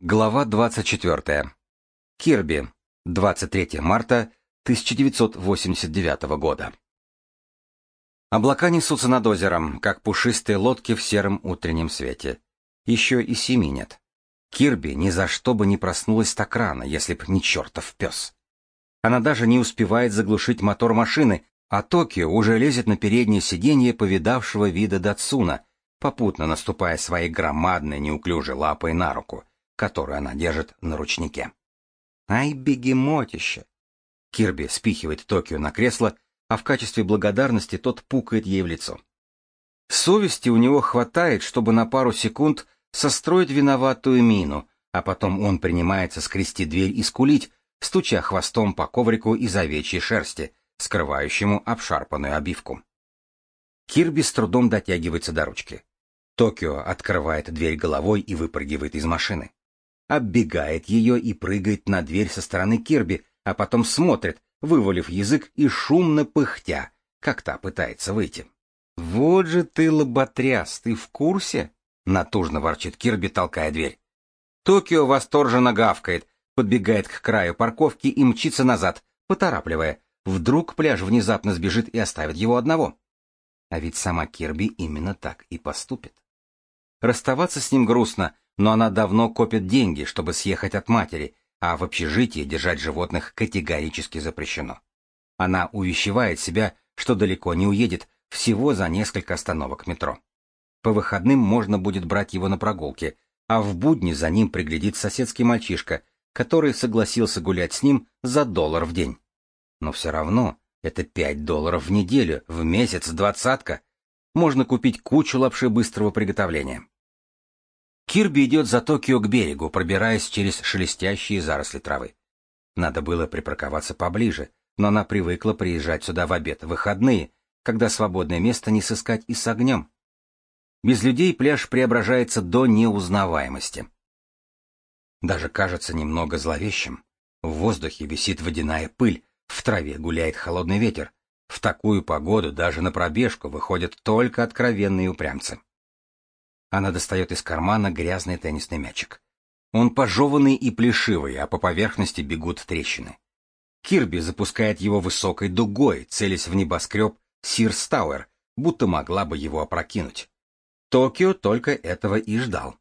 Глава 24. Кирби. 23 марта 1989 года. Облака несутся над озером, как пушистые лодки в сером утреннем свете. Еще и семи нет. Кирби ни за что бы не проснулась так рано, если б не чертов пес. Она даже не успевает заглушить мотор машины, а Токио уже лезет на переднее сиденье повидавшего вида Датсуна, попутно наступая своей громадной неуклюжей лапой на руку — которую она держит на ручнике. Ай, бегемотище! Кирби спихивает Токио на кресло, а в качестве благодарности тот пукает ей в лицо. Совести у него хватает, чтобы на пару секунд состроить виноватую мину, а потом он принимается скрести дверь и скулить, стуча хвостом по коврику из овечьей шерсти, скрывающему обшарпанную обивку. Кирби с трудом дотягивается до ручки. Токио открывает дверь головой и выпрыгивает из машины оббегает ее и прыгает на дверь со стороны Кирби, а потом смотрит, вывалив язык и шумно пыхтя, как та пытается выйти. «Вот же ты, лоботряс, ты в курсе?» — натужно ворчит Кирби, толкая дверь. Токио восторженно гавкает, подбегает к краю парковки и мчится назад, поторапливая. Вдруг пляж внезапно сбежит и оставит его одного. А ведь сама Кирби именно так и поступит. Расставаться с ним грустно, но она давно копит деньги, чтобы съехать от матери, а в общежитии держать животных категорически запрещено. Она увещевает себя, что далеко не уедет, всего за несколько остановок метро. По выходным можно будет брать его на прогулки, а в будни за ним приглядит соседский мальчишка, который согласился гулять с ним за доллар в день. Но все равно это пять долларов в неделю, в месяц двадцатка. Можно купить кучу лапши быстрого приготовления. Кирби идет за Токио к берегу, пробираясь через шелестящие заросли травы. Надо было припарковаться поближе, но она привыкла приезжать сюда в обед, в выходные, когда свободное место не сыскать и с огнем. Без людей пляж преображается до неузнаваемости. Даже кажется немного зловещим. В воздухе висит водяная пыль, в траве гуляет холодный ветер. В такую погоду даже на пробежку выходят только откровенные упрямцы. Она достает из кармана грязный теннисный мячик. Он пожеванный и плешивый, а по поверхности бегут трещины. Кирби запускает его высокой дугой, целясь в небоскреб Сирс Тауэр, будто могла бы его опрокинуть. Токио только этого и ждал.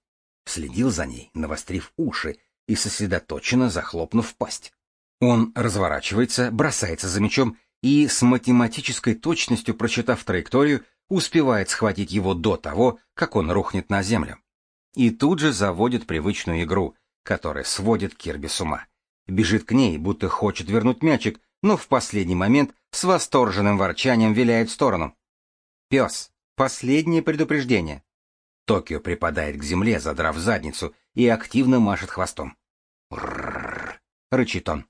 Следил за ней, навострив уши и сосредоточенно захлопнув пасть. Он разворачивается, бросается за мячом и, с математической точностью прочитав траекторию, успевает схватить его до того, как он рухнет на землю. И тут же заводит привычную игру, которая сводит Кирби с ума. Бежит к ней, будто хочет вернуть мячик, но в последний момент с восторженным ворчанием виляет в сторону. Пес. Последнее предупреждение. Токио припадает к земле, задрав задницу, и активно машет хвостом. «Ррррр!» — рычит он.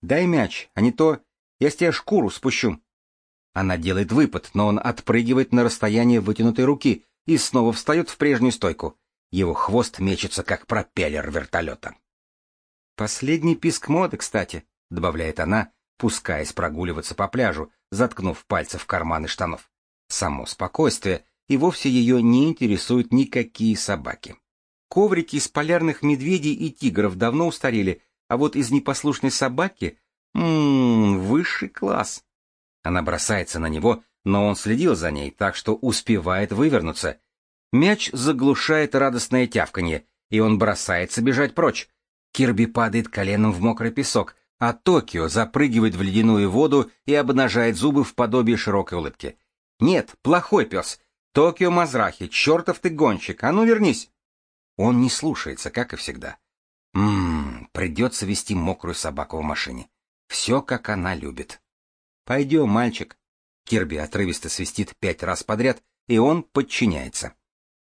«Дай мяч, а не то я с тебя шкуру спущу». Она делает выпад, но он отпрыгивает на расстояние вытянутой руки и снова встает в прежнюю стойку. Его хвост мечется, как пропеллер вертолета. «Последний писк моды, кстати», — добавляет она, пускаясь прогуливаться по пляжу, заткнув пальцы в карманы штанов. Само спокойствие, и вовсе ее не интересуют никакие собаки. Коврики из полярных медведей и тигров давно устарели, а вот из непослушной собаки... Ммм, высший класс. Она бросается на него, но он следил за ней, так что успевает вывернуться. Мяч заглушает радостное тявканье, и он бросается бежать прочь. Кирби падает коленом в мокрый песок, а Токио запрыгивает в ледяную воду и обнажает зубы в подобии широкой улыбки. «Нет, плохой пес. Токио Мазрахи, чертов ты гонщик, а ну вернись!» Он не слушается, как и всегда. Ммм, придется вести мокрую собаку в машине. Все, как она любит. «Пойдем, мальчик». Кирби отрывисто свистит пять раз подряд, и он подчиняется.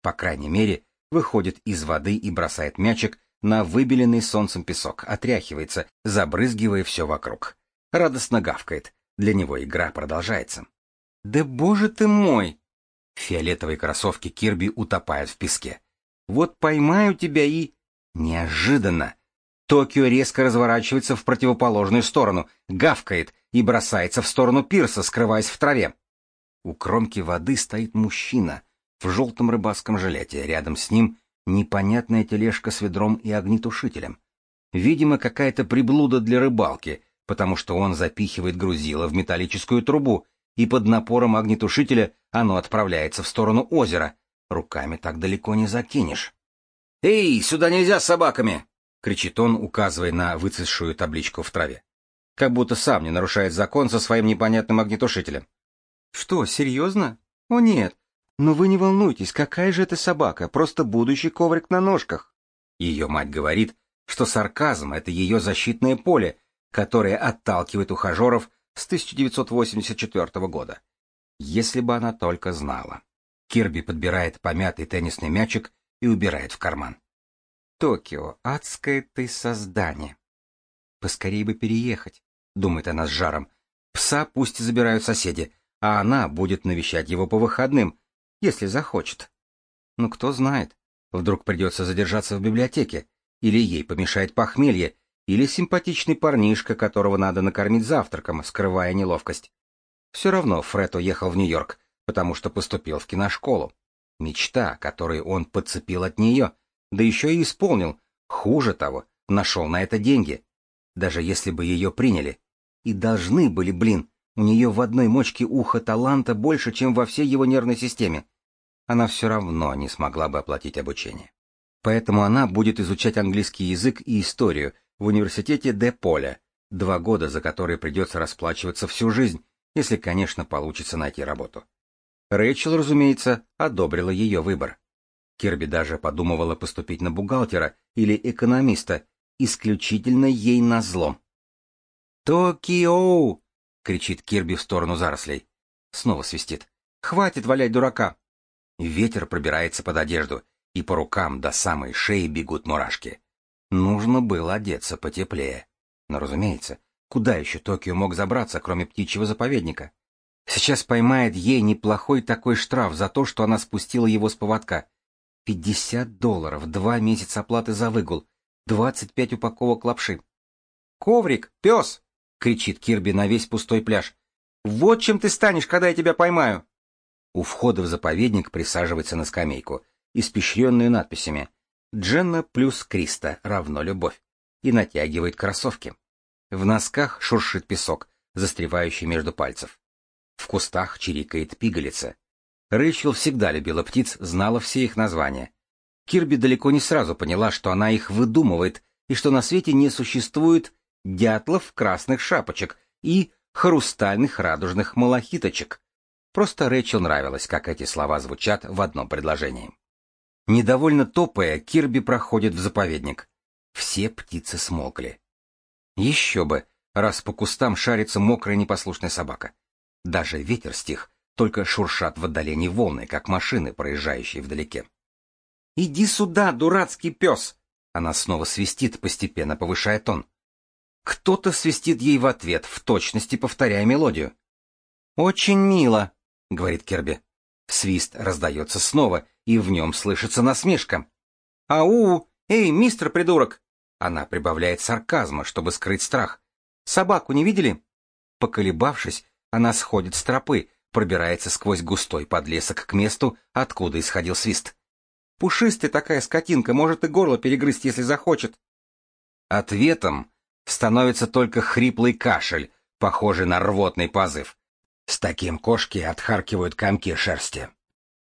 По крайней мере, выходит из воды и бросает мячик на выбеленный солнцем песок, отряхивается, забрызгивая все вокруг. Радостно гавкает. Для него игра продолжается. «Да боже ты мой!» Фиолетовые кроссовки Кирби утопают в песке. «Вот поймаю тебя и...» Неожиданно Токио резко разворачивается в противоположную сторону, гавкает и бросается в сторону пирса, скрываясь в траве. У кромки воды стоит мужчина в желтом рыбацком жилете, рядом с ним непонятная тележка с ведром и огнетушителем. Видимо, какая-то приблуда для рыбалки, потому что он запихивает грузило в металлическую трубу, и под напором огнетушителя оно отправляется в сторону озера. Руками так далеко не закинешь. «Эй, сюда нельзя с собаками!» — кричит он, указывая на выцветшую табличку в траве. Как будто сам не нарушает закон со своим непонятным огнетушителем. «Что, серьезно? О нет, но вы не волнуйтесь, какая же это собака, просто будущий коврик на ножках». Ее мать говорит, что сарказм — это ее защитное поле, которое отталкивает ухажеров с 1984 года. Если бы она только знала. Кирби подбирает помятый теннисный мячик и убирает в карман. Токио, адское ты создание. Поскорее бы переехать, думает она с жаром. Пса пусть забирают соседи, а она будет навещать его по выходным, если захочет. Ну, кто знает, вдруг придется задержаться в библиотеке, или ей помешает похмелье, или симпатичный парнишка, которого надо накормить завтраком, скрывая неловкость. Все равно Фред уехал в Нью-Йорк, потому что поступил в киношколу. Мечта, которую он подцепил от нее, да еще и исполнил. Хуже того, нашел на это деньги. Даже если бы ее приняли. И должны были, блин, у нее в одной мочке уха таланта больше, чем во всей его нервной системе. Она все равно не смогла бы оплатить обучение. Поэтому она будет изучать английский язык и историю в университете Де Поля, два года, за которые придется расплачиваться всю жизнь, если, конечно, получится найти работу. Рэйчел, разумеется, одобрила ее выбор. Кирби даже подумывала поступить на бухгалтера или экономиста, исключительно ей назло. «Токио!» — кричит Кирби в сторону зарослей. Снова свистит. «Хватит валять дурака!» Ветер пробирается под одежду, и по рукам до самой шеи бегут мурашки. Нужно было одеться потеплее. Но, разумеется, куда еще Токио мог забраться, кроме птичьего заповедника? Сейчас поймает ей неплохой такой штраф за то, что она спустила его с поводка. Пятьдесят долларов, два месяца оплаты за выгул, двадцать пять упаковок лапши. «Коврик, пес!» — кричит Кирби на весь пустой пляж. «Вот чем ты станешь, когда я тебя поймаю!» У входа в заповедник присаживается на скамейку, испещренную надписями «Дженна плюс Криста равно любовь» и натягивает кроссовки. В носках шуршит песок, застревающий между пальцев. В кустах чирикает пигалица. Рэйчел всегда любила птиц, знала все их названия. Кирби далеко не сразу поняла, что она их выдумывает, и что на свете не существует дятлов красных шапочек и хрустальных радужных малахиточек. Просто Рэйчел нравилось, как эти слова звучат в одном предложении. Недовольно топая, Кирби проходит в заповедник. Все птицы смолкли. Еще бы, раз по кустам шарится мокрая непослушная собака. Даже ветер стих, только шуршат в отдалении волны, как машины, проезжающие вдалеке. «Иди сюда, дурацкий пес!» Она снова свистит, постепенно повышая тон. Кто-то свистит ей в ответ, в точности повторяя мелодию. «Очень мило», — говорит Керби. Свист раздается снова, и в нем слышится насмешка. «Ау! Эй, мистер придурок!» Она прибавляет сарказма, чтобы скрыть страх. «Собаку не видели?» Поколебавшись, она сходит с тропы, пробирается сквозь густой подлесок к месту, откуда исходил свист. Пушистая такая скотинка может и горло перегрызть, если захочет. Ответом становится только хриплый кашель, похожий на рвотный позыв. С таким кошки отхаркивают комки шерсти.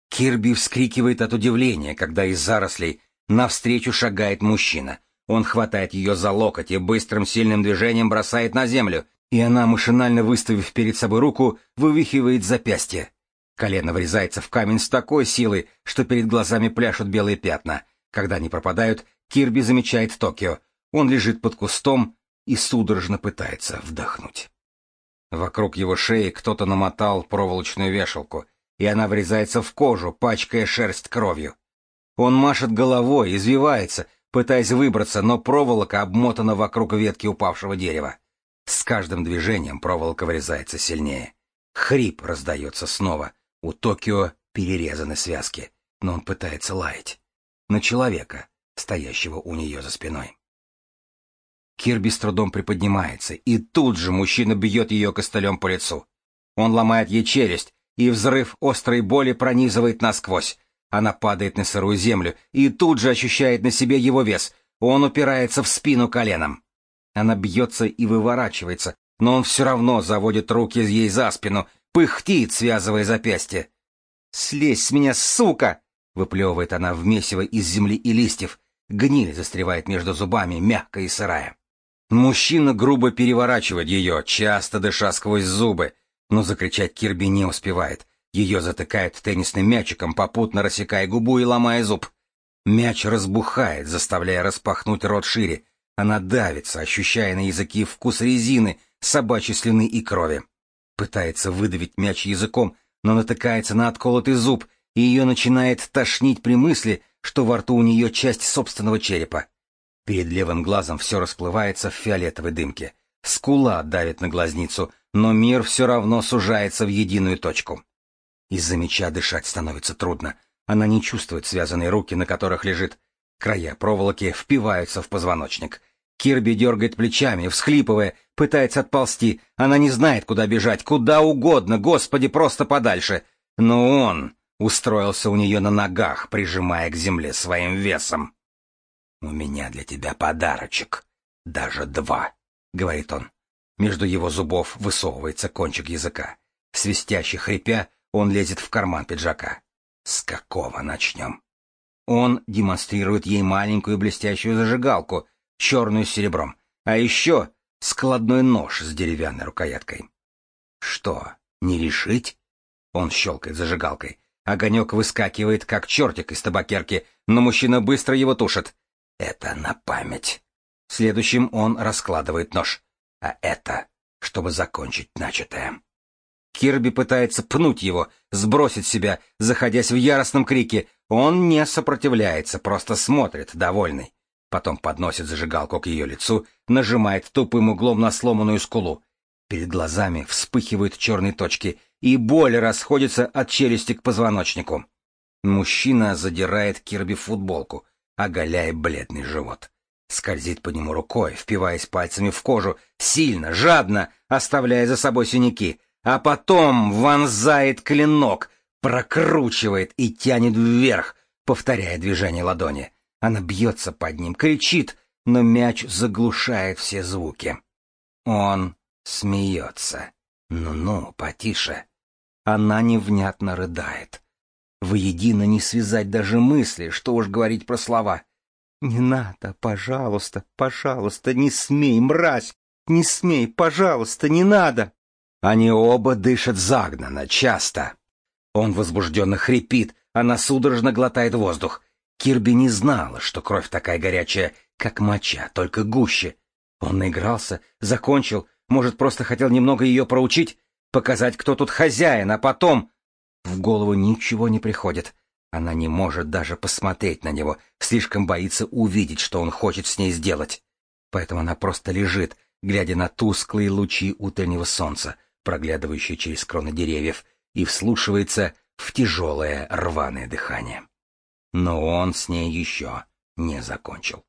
Кирби вскрикивает от удивления, когда из зарослей навстречу шагает мужчина. Он хватает ее за локоть и быстрым сильным движением бросает на землю, и она, машинально выставив перед собой руку, вывихивает запястье. Колено врезается в камень с такой силой, что перед глазами пляшут белые пятна. Когда они пропадают, Кирби замечает Токио. Он лежит под кустом и судорожно пытается вдохнуть. Вокруг его шеи кто-то намотал проволочную вешалку, и она врезается в кожу, пачкая шерсть кровью. Он машет головой, извивается, пытаясь выбраться, но проволока обмотана вокруг ветки упавшего дерева. С каждым движением проволока врезается сильнее. Хрип раздается снова. У Токио перерезаны связки, но он пытается лаять. На человека, стоящего у нее за спиной. Кирби с трудом приподнимается, и тут же мужчина бьет ее костылем по лицу. Он ломает ей челюсть, и взрыв острой боли пронизывает насквозь. Она падает на сырую землю и тут же ощущает на себе его вес. Он упирается в спину коленом. Она бьется и выворачивается, но он все равно заводит руки ей за спину, пыхтит, связывая запястье. «Слезь с меня, сука!» — выплевывает она в месиво из земли и листьев. Гниль застревает между зубами, мягкая и сырая. Мужчина грубо переворачивает ее, часто дыша сквозь зубы, но закричать Кирби не успевает. Ее затыкают теннисным мячиком, попутно рассекая губу и ломая зуб. Мяч разбухает, заставляя распахнуть рот шире. Она давится, ощущая на языке вкус резины, собачьей слюны и крови. Пытается выдавить мяч языком, но натыкается на отколотый зуб, и ее начинает тошнить при мысли, что во рту у нее часть собственного черепа. Перед левым глазом все расплывается в фиолетовой дымке. Скула давит на глазницу, но мир все равно сужается в единую точку. Из-за меча дышать становится трудно. Она не чувствует связанные руки, на которых лежит. Края проволоки впиваются в позвоночник. Кирби дергает плечами, всхлипывая, пытается отползти. Она не знает, куда бежать, куда угодно, господи, просто подальше. Но он устроился у нее на ногах, прижимая к земле своим весом. «У меня для тебя подарочек. Даже два», — говорит он. Между его зубов высовывается кончик языка. Свистящий хрипя, он лезет в карман пиджака. «С какого начнем?» Он демонстрирует ей маленькую блестящую зажигалку, черную с серебром, а еще складной нож с деревянной рукояткой. Что, не решить? Он щелкает зажигалкой. Огонек выскакивает, как чертик из табакерки, но мужчина быстро его тушит. Это на память. Следующим он раскладывает нож. А это, чтобы закончить начатое. Кирби пытается пнуть его, сбросить себя, заходясь в яростном крике. Он не сопротивляется, просто смотрит, довольный. Потом подносит зажигалку к ее лицу, нажимает тупым углом на сломанную скулу. Перед глазами вспыхивают черные точки, и боль расходится от челюсти к позвоночнику. Мужчина задирает Кирби футболку, оголяя бледный живот. Скользит по нему рукой, впиваясь пальцами в кожу, сильно, жадно, оставляя за собой синяки, а потом вонзает клинок, прокручивает и тянет вверх, повторяя движение ладони. Она бьется под ним, кричит, но мяч заглушает все звуки. Он смеется. Ну-ну, потише. Она невнятно рыдает. Воедино не связать даже мысли, что уж говорить про слова. «Не надо, пожалуйста, пожалуйста, не смей, мразь! Не смей, пожалуйста, не надо!» Они оба дышат загнанно, часто. Он возбужденно хрипит, она судорожно глотает воздух. Кирби не знала, что кровь такая горячая, как моча, только гуще. Он наигрался, закончил, может, просто хотел немного ее проучить, показать, кто тут хозяин, а потом... В голову ничего не приходит. Она не может даже посмотреть на него, слишком боится увидеть, что он хочет с ней сделать. Поэтому она просто лежит, глядя на тусклые лучи утреннего солнца, проглядывающие через кроны деревьев, и вслушивается в тяжелое рваное дыхание. Но он с ней еще не закончил.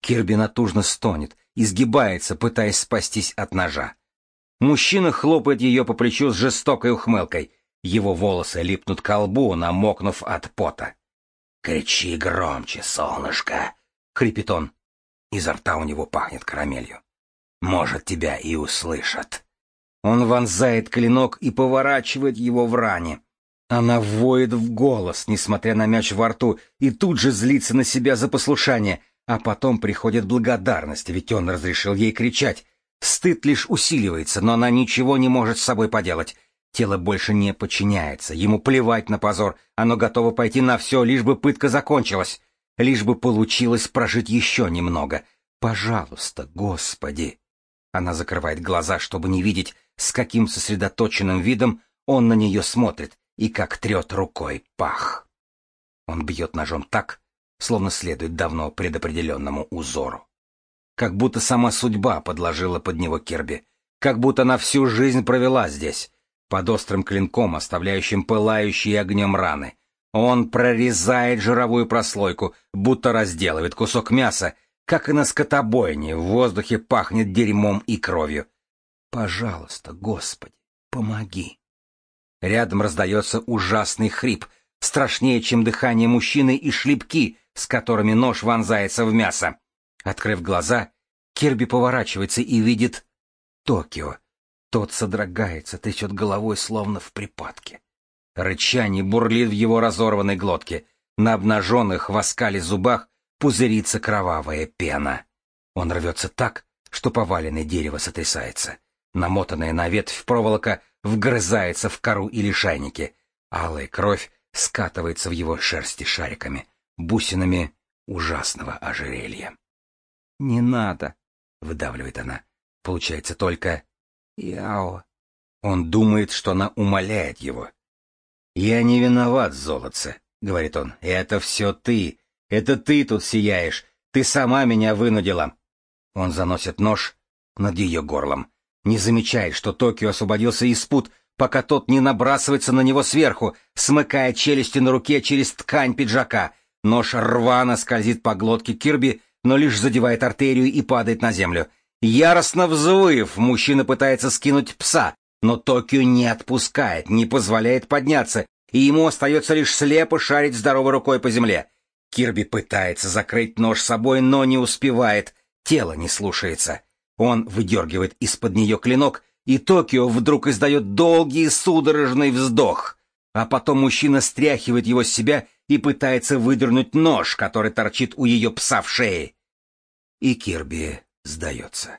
Кирби натужно стонет, изгибается, пытаясь спастись от ножа. Мужчина хлопает ее по плечу с жестокой ухмылкой. Его волосы липнут к лбу, намокнув от пота. «Кричи громче, солнышко!» — хрипит он. Изо рта у него пахнет карамелью. «Может, тебя и услышат». Он вонзает клинок и поворачивает его в ране. Она воет в голос, несмотря на мяч во рту, и тут же злится на себя за послушание, а потом приходит благодарность, ведь он разрешил ей кричать. Стыд лишь усиливается, но она ничего не может с собой поделать. Тело больше не подчиняется, ему плевать на позор, оно готово пойти на все, лишь бы пытка закончилась, лишь бы получилось прожить еще немного. Пожалуйста, Господи! Она закрывает глаза, чтобы не видеть, с каким сосредоточенным видом он на нее смотрит, и как трет рукой пах. Он бьет ножом так, словно следует давно предопределенному узору. Как будто сама судьба подложила под него Кирби, как будто она всю жизнь провела здесь, под острым клинком, оставляющим пылающие огнем раны. Он прорезает жировую прослойку, будто разделывает кусок мяса, как и на скотобойне, в воздухе пахнет дерьмом и кровью. Пожалуйста, Господи, помоги. Рядом раздается ужасный хрип, страшнее, чем дыхание мужчины и шлепки, с которыми нож вонзается в мясо. Открыв глаза, Кирби поворачивается и видит Токио. Тот содрогается, трясет головой, словно в припадке. Рычание бурлит в его разорванной глотке. На обнаженных в оскале зубах пузырится кровавая пена. Он рвется так, что поваленное дерево сотрясается. Намотанная на ветвь проволока вгрызается в кору и лишайники. Алая кровь скатывается в его шерсти шариками, бусинами ужасного ожерелья. «Не надо», — выдавливает она. Получается только «Яо». Он думает, что она умоляет его. «Я не виноват, золотце», — говорит он. «Это все ты. Это ты тут сияешь. Ты сама меня вынудила». Он заносит нож над ее горлом. Не замечает, что Токио освободился из пут, пока тот не набрасывается на него сверху, смыкая челюсти на руке через ткань пиджака. Нож рвано скользит по глотке Кирби, но лишь задевает артерию и падает на землю. Яростно взвыв, мужчина пытается скинуть пса, но Токио не отпускает, не позволяет подняться, и ему остается лишь слепо шарить здоровой рукой по земле. Кирби пытается закрыть нож собой, но не успевает, тело не слушается. Он выдергивает из-под нее клинок, и Токио вдруг издает долгий судорожный вздох. А потом мужчина стряхивает его с себя и пытается выдернуть нож, который торчит у ее пса в шее. И Кирби сдается.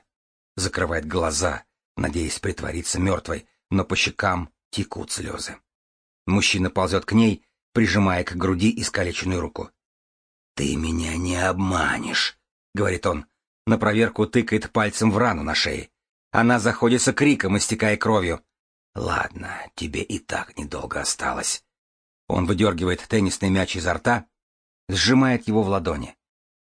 Закрывает глаза, надеясь притвориться мертвой, но по щекам текут слезы. Мужчина ползет к ней, прижимая к груди искалеченную руку. «Ты меня не обманешь», — говорит он. На проверку тыкает пальцем в рану на шее. Она заходится криком, истекая кровью. «Ладно, тебе и так недолго осталось». Он выдергивает теннисный мяч изо рта, сжимает его в ладони.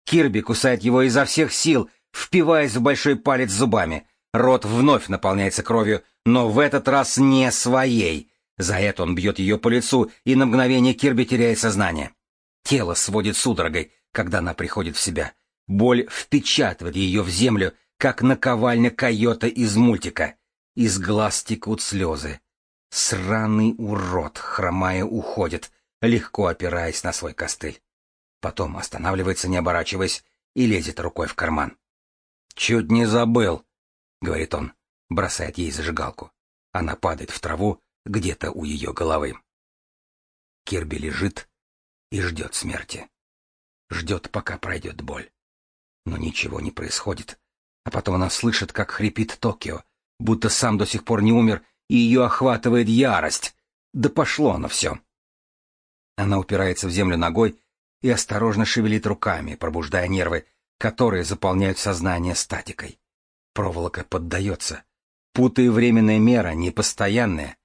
Кирби кусает его изо всех сил, впиваясь в большой палец зубами. Рот вновь наполняется кровью, но в этот раз не своей. За это он бьет ее по лицу, и на мгновение Кирби теряет сознание. Тело сводит судорогой, когда она приходит в себя. Боль впечатывает ее в землю, как наковальня койота из мультика. Из глаз текут слезы. Сраный урод, хромая, уходит, легко опираясь на свой костыль. Потом останавливается, не оборачиваясь, и лезет рукой в карман. «Чуть не забыл», — говорит он, бросает ей зажигалку. Она падает в траву где-то у ее головы. Кирби лежит и ждет смерти. Ждет, пока пройдет боль. Но ничего не происходит. А потом она слышит, как хрипит Токио, будто сам до сих пор не умер и ее охватывает ярость. Да пошло оно все. Она упирается в землю ногой и осторожно шевелит руками, пробуждая нервы, которые заполняют сознание статикой. Проволока поддается. Путая временная мера, непостоянная.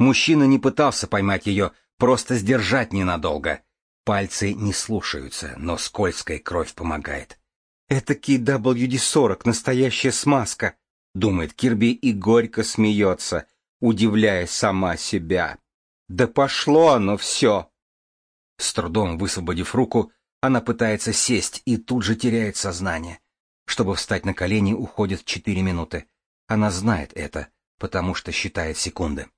Мужчина не пытался поймать ее, просто сдержать ненадолго. Пальцы не слушаются, но скользкая кровь помогает. «Этакий WD-40, настоящая смазка», — думает Кирби и горько смеется, удивляя сама себя. Да пошло оно все! С трудом высвободив руку, она пытается сесть и тут же теряет сознание. Чтобы встать на колени, уходит четыре минуты. Она знает это, потому что считает секунды.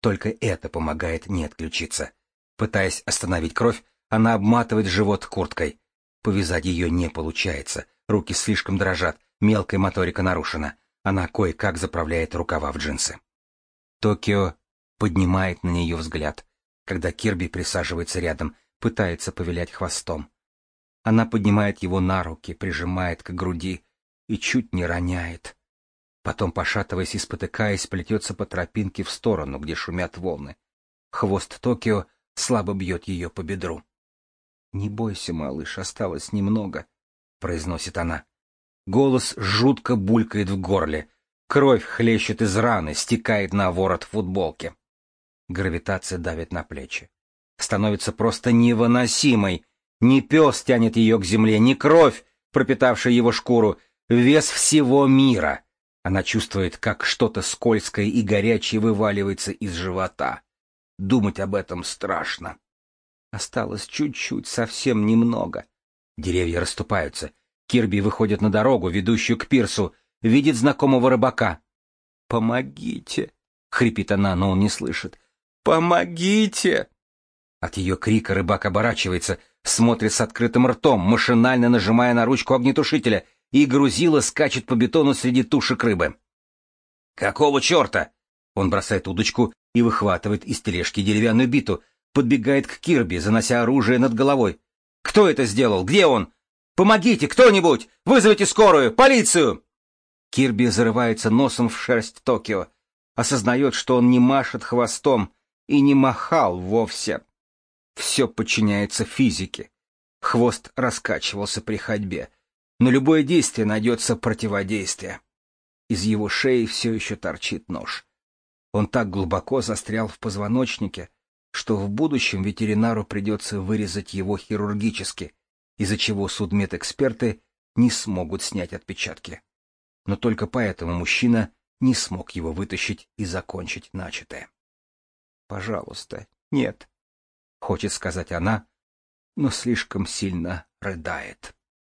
Только это помогает не отключиться. Пытаясь остановить кровь, она обматывает живот курткой. Повязать ее не получается, руки слишком дрожат, мелкая моторика нарушена. Она кое-как заправляет рукава в джинсы. Токио поднимает на нее взгляд, когда Кирби присаживается рядом, пытается повилять хвостом. Она поднимает его на руки, прижимает к груди и чуть не роняет. Потом, пошатываясь и спотыкаясь, плетется по тропинке в сторону, где шумят волны. Хвост Токио слабо бьет ее по бедру. — Не бойся, малыш, осталось немного, — произносит она. Голос жутко булькает в горле, Кровь хлещет из раны, стекает на ворот футболки. Гравитация давит на плечи. Становится просто невыносимой. Не пес тянет ее к земле, не кровь, пропитавшая его шкуру, вес всего мира. Она чувствует, как что-то скользкое и горячее вываливается из живота. Думать об этом страшно. Осталось чуть-чуть, совсем немного. Деревья расступаются. Кирби выходит на дорогу, ведущую к пирсу, видит знакомого рыбака. «Помогите!» — хрипит она, но он не слышит. «Помогите!» От ее крика рыбак оборачивается, смотрит с открытым ртом, машинально нажимая на ручку огнетушителя, и грузило скачет по бетону среди тушек рыбы. «Какого черта?» Он бросает удочку и выхватывает из тележки деревянную биту, подбегает к Кирби, занося оружие над головой. «Кто это сделал? Где он? Помогите, кто-нибудь! Вызовите скорую! Полицию!» Кирби зарывается носом в шерсть Токио, осознает, что он не машет хвостом и не махал вовсе. Все подчиняется физике. Хвост раскачивался при ходьбе. Но любое действие найдется противодействие. Из его шеи все еще торчит нож. Он так глубоко застрял в позвоночнике, что в будущем ветеринару придется вырезать его хирургически, из-за чего судмедэксперты не смогут снять отпечатки. Но только поэтому мужчина не смог его вытащить и закончить начатое. «Пожалуйста, нет», — хочет сказать она, но слишком сильно рыдает.